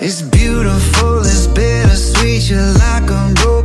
It's beautiful, it's bittersweet. You're like a broken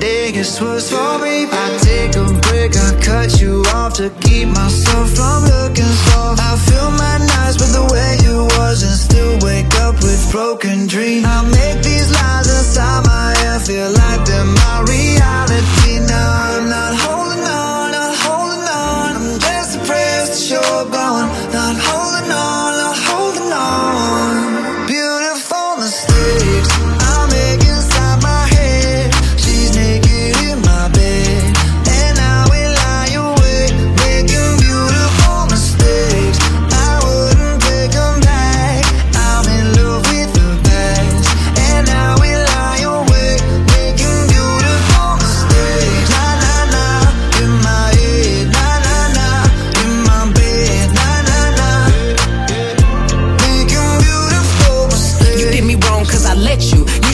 gets worse for me. I take a break, I cut you off to keep myself from looking soft. I fill my nights with the way you was and still wake up with broken dreams. I make these lies inside my head feel like they're my reality. Now I'm not holding on, not holding on. I'm just depressed that you're gone. Not holding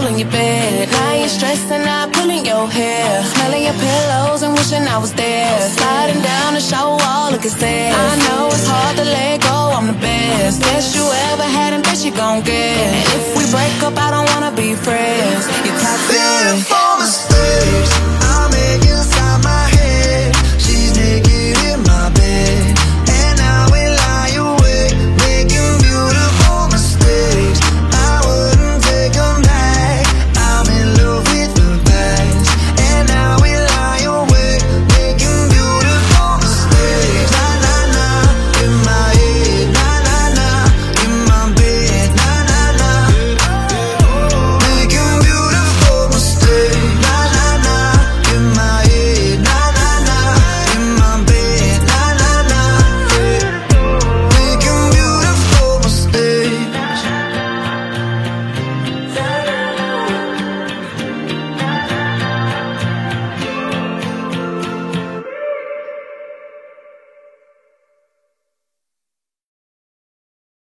all in your bed. Now you're stressing out, pulling your hair. Smelling your pillows and wishing I was there. Sliding down the shower wall, looking sad. I know it's hard to let go, I'm the best. Best you ever had and best you gon' get.